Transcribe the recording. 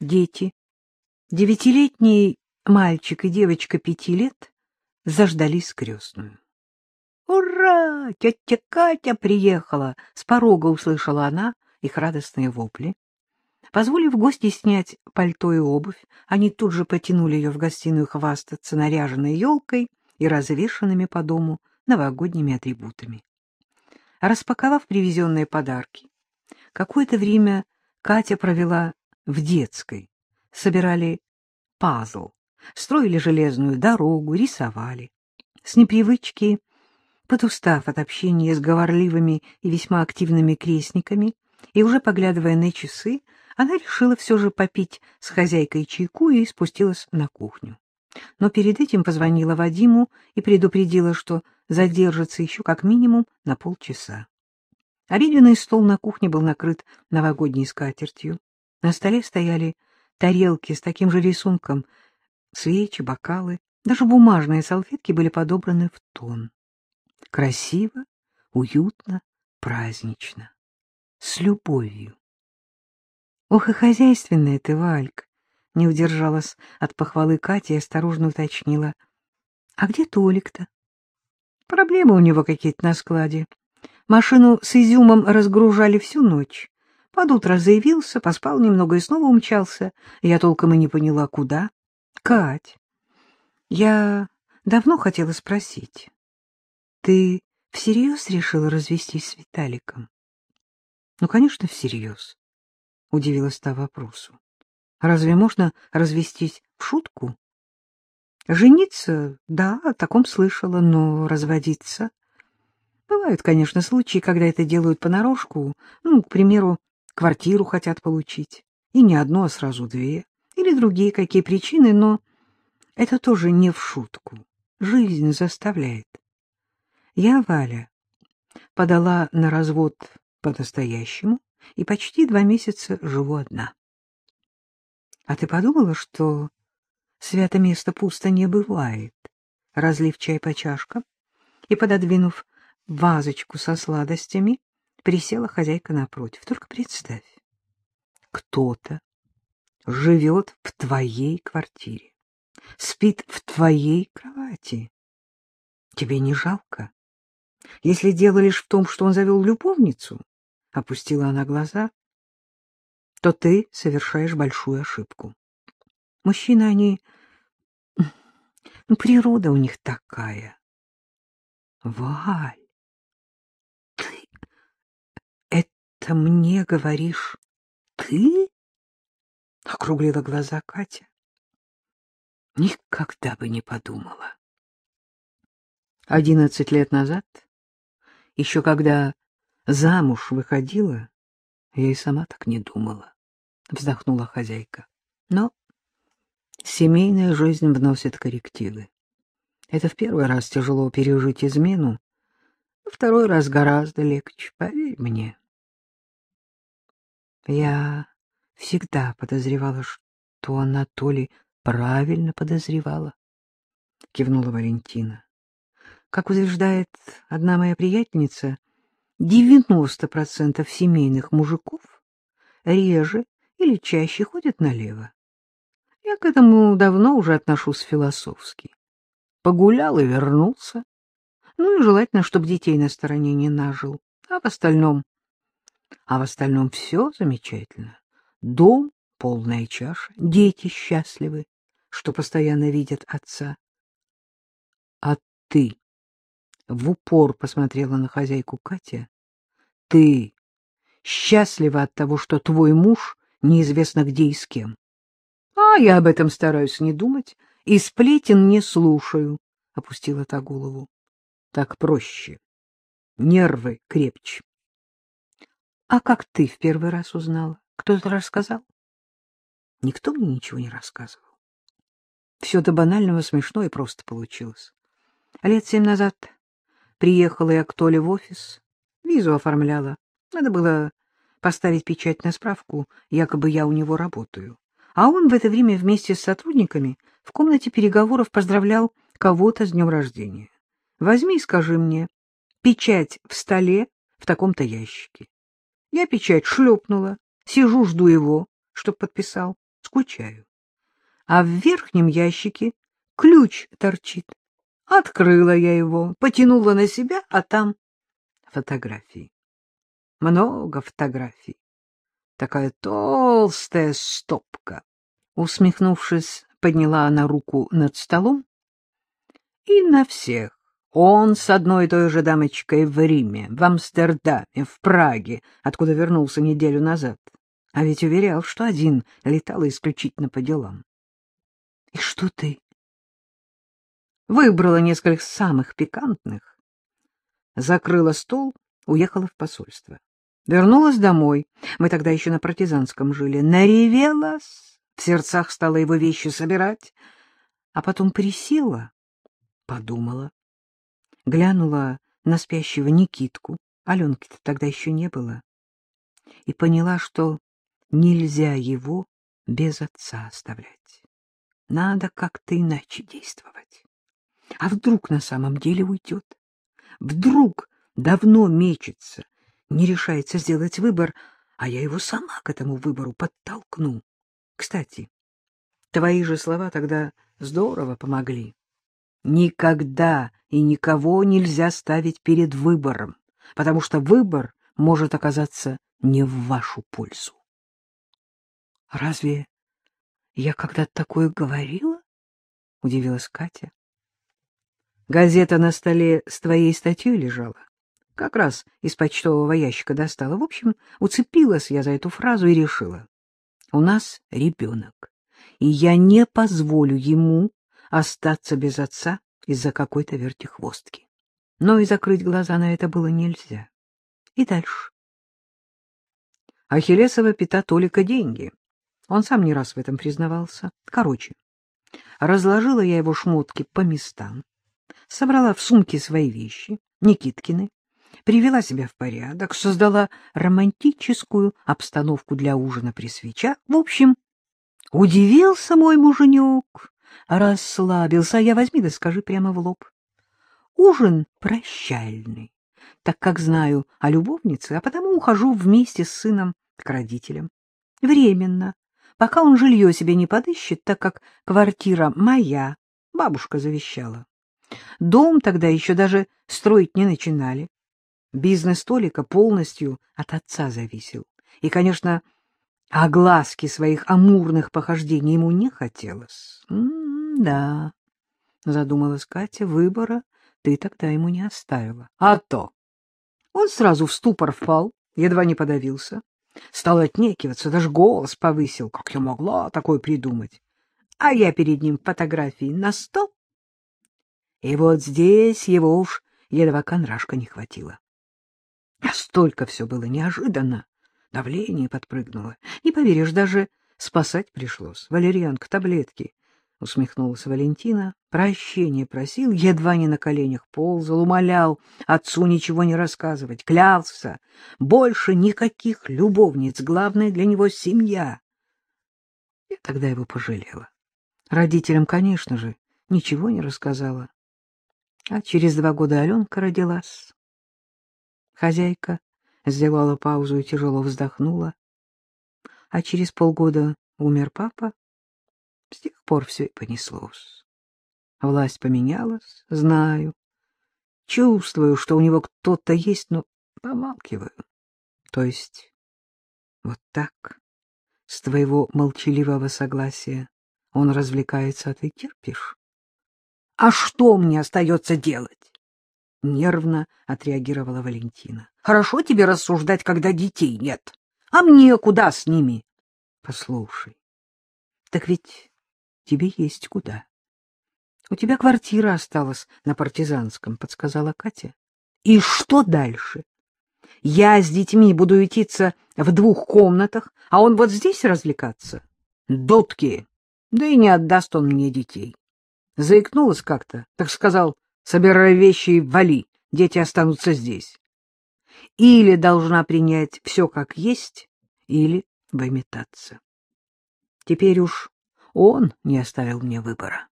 Дети, девятилетний мальчик и девочка пяти лет, заждались крестную. «Ура! Тетя Катя приехала!» — с порога услышала она их радостные вопли. Позволив гости снять пальто и обувь, они тут же потянули ее в гостиную хвастаться наряженной елкой и развешанными по дому новогодними атрибутами. Распаковав привезенные подарки, какое-то время Катя провела в детской. Собирали пазл, строили железную дорогу, рисовали. С непривычки, подустав от общения с говорливыми и весьма активными крестниками, и уже поглядывая на часы, она решила все же попить с хозяйкой чайку и спустилась на кухню. Но перед этим позвонила Вадиму и предупредила, что задержится еще как минимум на полчаса. Обеденный стол на кухне был накрыт новогодней скатертью. На столе стояли тарелки с таким же рисунком, свечи, бокалы, даже бумажные салфетки были подобраны в тон. Красиво, уютно, празднично, с любовью. Ох, и хозяйственная ты, Вальк! Не удержалась от похвалы Катя и осторожно уточнила. — А где Толик-то? — Проблемы у него какие-то на складе. Машину с изюмом разгружали всю ночь. Под утро заявился, поспал немного и снова умчался. Я толком и не поняла, куда. — Кать, я давно хотела спросить. Ты всерьез решила развестись с Виталиком? — Ну, конечно, всерьез. — удивилась та вопросу. — Разве можно развестись в шутку? — Жениться, да, о таком слышала, но разводиться... Бывают, конечно, случаи, когда это делают понарошку, ну, к примеру, квартиру хотят получить, и не одну, а сразу две, или другие какие причины, но это тоже не в шутку. Жизнь заставляет. Я, Валя, подала на развод по-настоящему, и почти два месяца живу одна. А ты подумала, что свято место пусто не бывает? Разлив чай по чашкам и пододвинув вазочку со сладостями, присела хозяйка напротив. Только представь, кто-то живет в твоей квартире, спит в твоей кровати. Тебе не жалко? Если дело лишь в том, что он завел любовницу, — опустила она глаза, — то ты совершаешь большую ошибку. Мужчины, они... Ну, природа у них такая. Валь, ты это мне говоришь ты? Округлила глаза Катя. Никогда бы не подумала. Одиннадцать лет назад, еще когда замуж выходила, я и сама так не думала, — вздохнула хозяйка. Но семейная жизнь вносит коррективы. Это в первый раз тяжело пережить измену, второй раз гораздо легче, поверь мне. Я всегда подозревала, что Анатолий правильно подозревала, — кивнула Валентина. Как утверждает одна моя приятельница, — 90% семейных мужиков реже или чаще ходят налево. Я к этому давно уже отношусь философски. Погулял и вернулся. Ну и желательно, чтобы детей на стороне не нажил. А в остальном... А в остальном все замечательно. Дом, полная чаша, дети счастливы, что постоянно видят отца. А ты в упор посмотрела на хозяйку Катя. — Ты счастлива от того, что твой муж неизвестно где и с кем. — А я об этом стараюсь не думать и сплетен не слушаю, — опустила та голову. — Так проще. Нервы крепче. — А как ты в первый раз узнала? Кто-то рассказал? — Никто мне ничего не рассказывал. Все до банального смешно и просто получилось. Лет семь назад Приехала я к Толе в офис, визу оформляла. Надо было поставить печать на справку, якобы я у него работаю. А он в это время вместе с сотрудниками в комнате переговоров поздравлял кого-то с днем рождения. Возьми и скажи мне, печать в столе в таком-то ящике. Я печать шлепнула, сижу, жду его, чтоб подписал. скучаю. А в верхнем ящике ключ торчит. Открыла я его, потянула на себя, а там фотографии. Много фотографий. Такая толстая стопка. Усмехнувшись, подняла она руку над столом. И на всех. Он с одной и той же дамочкой в Риме, в Амстердаме, в Праге, откуда вернулся неделю назад. А ведь уверял, что один летал исключительно по делам. — И что ты? Выбрала несколько самых пикантных, закрыла стол, уехала в посольство. Вернулась домой, мы тогда еще на партизанском жили, наревелась, в сердцах стала его вещи собирать, а потом присела, подумала, глянула на спящего Никитку, Аленки-то тогда еще не было, и поняла, что нельзя его без отца оставлять. Надо как-то иначе действовать. А вдруг на самом деле уйдет? Вдруг давно мечется, не решается сделать выбор, а я его сама к этому выбору подтолкну. Кстати, твои же слова тогда здорово помогли. Никогда и никого нельзя ставить перед выбором, потому что выбор может оказаться не в вашу пользу. Разве я когда-то такое говорила? Удивилась Катя. Газета на столе с твоей статьей лежала. Как раз из почтового ящика достала. В общем, уцепилась я за эту фразу и решила. У нас ребенок, и я не позволю ему остаться без отца из-за какой-то вертихвостки. Но и закрыть глаза на это было нельзя. И дальше. Ахиллесова пята Толика деньги. Он сам не раз в этом признавался. Короче, разложила я его шмотки по местам, собрала в сумке свои вещи, Никиткины, привела себя в порядок, создала романтическую обстановку для ужина при свечах. В общем, удивился мой муженек, расслабился, а я возьми да скажи прямо в лоб. Ужин прощальный, так как знаю о любовнице, а потому ухожу вместе с сыном к родителям. Временно, пока он жилье себе не подыщет, так как квартира моя, бабушка завещала. Дом тогда еще даже строить не начинали. Бизнес Толика полностью от отца зависел. И, конечно, огласки своих амурных похождений ему не хотелось. М да, задумалась Катя, выбора ты тогда ему не оставила. А то! Он сразу в ступор впал, едва не подавился. Стал отнекиваться, даже голос повысил. Как я могла такое придумать? А я перед ним фотографии на стол и вот здесь его уж едва конрашка не хватило. А столько все было неожиданно. Давление подпрыгнуло. Не поверишь, даже спасать пришлось. Валерьянка, таблетки. Усмехнулась Валентина. Прощение просил, едва не на коленях ползал, умолял отцу ничего не рассказывать, клялся. Больше никаких любовниц, главное для него семья. Я тогда его пожалела. Родителям, конечно же, ничего не рассказала. А через два года Аленка родилась. Хозяйка сделала паузу и тяжело вздохнула. А через полгода умер папа. С тех пор все и понеслось. Власть поменялась, знаю. Чувствую, что у него кто-то есть, но помалкиваю. То есть вот так, с твоего молчаливого согласия, он развлекается, а ты терпишь? А что мне остается делать? Нервно отреагировала Валентина. Хорошо тебе рассуждать, когда детей нет. А мне куда с ними? Послушай, так ведь тебе есть куда. У тебя квартира осталась на партизанском, подсказала Катя. И что дальше? Я с детьми буду ютиться в двух комнатах, а он вот здесь развлекаться? Дотки! Да и не отдаст он мне детей. Заикнулась как-то, так сказал, собирай вещи и вали, дети останутся здесь. Или должна принять все как есть, или выметаться. Теперь уж он не оставил мне выбора.